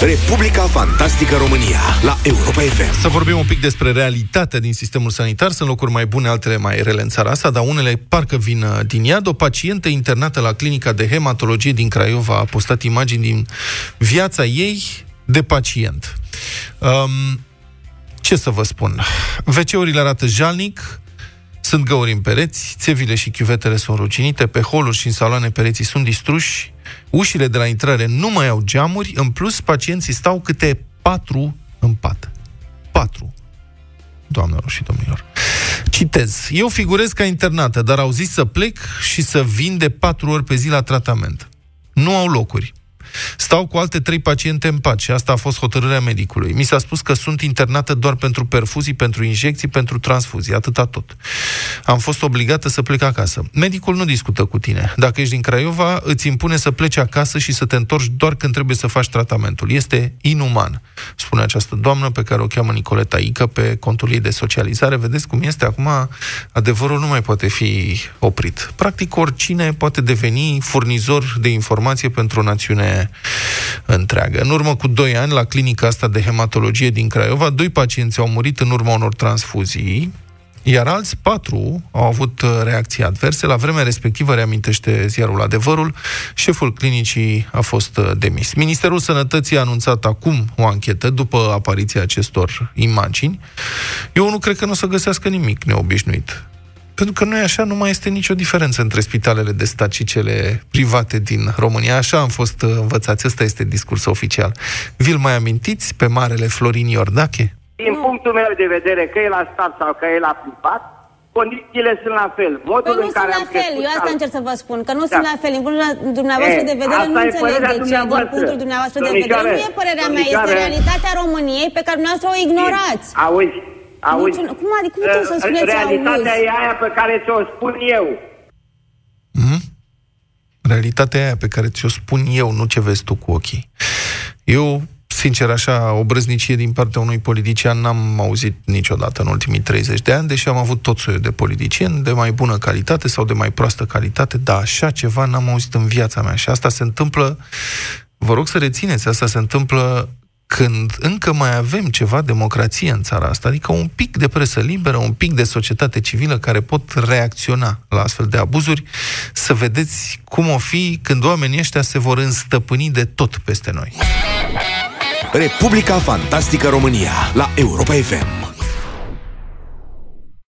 Republica Fantastică România la Europa FM. Să vorbim un pic despre realitatea din sistemul sanitar. Sunt locuri mai bune, altele mai rele în țara asta, dar unele parcă vin uh, din iad. O pacientă internată la clinica de hematologie din Craiova a postat imagini din viața ei de pacient. Um, ce să vă spun? WC-urile arată jalnic, sunt găuri în pereți, țevile și chiuvetele sunt ruginite, pe holuri și în saloane pereții sunt distruși, ușile de la intrare nu mai au geamuri, în plus pacienții stau câte patru în pat. Patru. Doamnelor și domnilor. Citez. Eu figurez ca internată, dar au zis să plec și să vin de patru ori pe zi la tratament. Nu au locuri. Stau cu alte trei paciente în pat și asta a fost hotărârea medicului. Mi s-a spus că sunt internată doar pentru perfuzii, pentru injecții, pentru transfuzii, atâta tot. Am fost obligată să plec acasă. Medicul nu discută cu tine. Dacă ești din Craiova, îți impune să pleci acasă și să te întorci doar când trebuie să faci tratamentul. Este inuman, spune această doamnă pe care o cheamă Nicoleta Ică pe contul ei de socializare. Vedeți cum este? Acum adevărul nu mai poate fi oprit. Practic oricine poate deveni furnizor de informație pentru o națiune întreagă. În urmă cu 2 ani, la clinica asta de hematologie din Craiova, doi pacienți au murit în urma unor transfuzii, iar alți patru au avut uh, reacții adverse. La vremea respectivă, reamintește ziarul Adevărul, șeful clinicii a fost uh, demis. Ministerul Sănătății a anunțat acum o anchetă după apariția acestor imagini. Eu nu cred că nu o să găsească nimic neobișnuit. Pentru că nu e așa, nu mai este nicio diferență între spitalele de stat și cele private din România. Așa am fost uh, învățați, ăsta este discursul oficial. Vi-l mai amintiți pe marele Florin Iordache? Din punctul meu de vedere, că e la stat sau că e la privat, condițiile sunt la fel. Modul păi în nu care sunt am la fel, eu asta crescut- încerc să vă spun, că nu Da. sunt la fel. Din punctul dumneavoastră E, de vedere asta nu e înțeleg părerea de ce. Din dumneavoastră. punctul dumneavoastră de vedere Domnișoare, nu e părerea mea, este domnișoare. realitatea României pe care dumneavoastră o ignorați. Auzi, auzi. Nici- cum adică- cum puteți să Uh, spuneți Realitatea auzi? e aia pe care ți-o spun eu. Realitatea aia pe care ți-o spun eu, nu ce vezi tu cu ochii. Eu, sincer, așa, o brăznicie din partea unui politician n-am auzit niciodată în ultimii 30 de ani, deși am avut tot soiul de politicieni, de mai bună calitate sau de mai proastă calitate, dar așa ceva n-am auzit în viața mea. Și asta se întâmplă, vă rog să rețineți, asta se întâmplă când încă mai avem ceva democrație în țara asta, adică un pic de presă liberă, un pic de societate civilă care pot reacționa la astfel de abuzuri, să vedeți cum o fi când oamenii ăștia se vor înstăpâni de tot peste noi. Republica Fantastică România la Europa FM.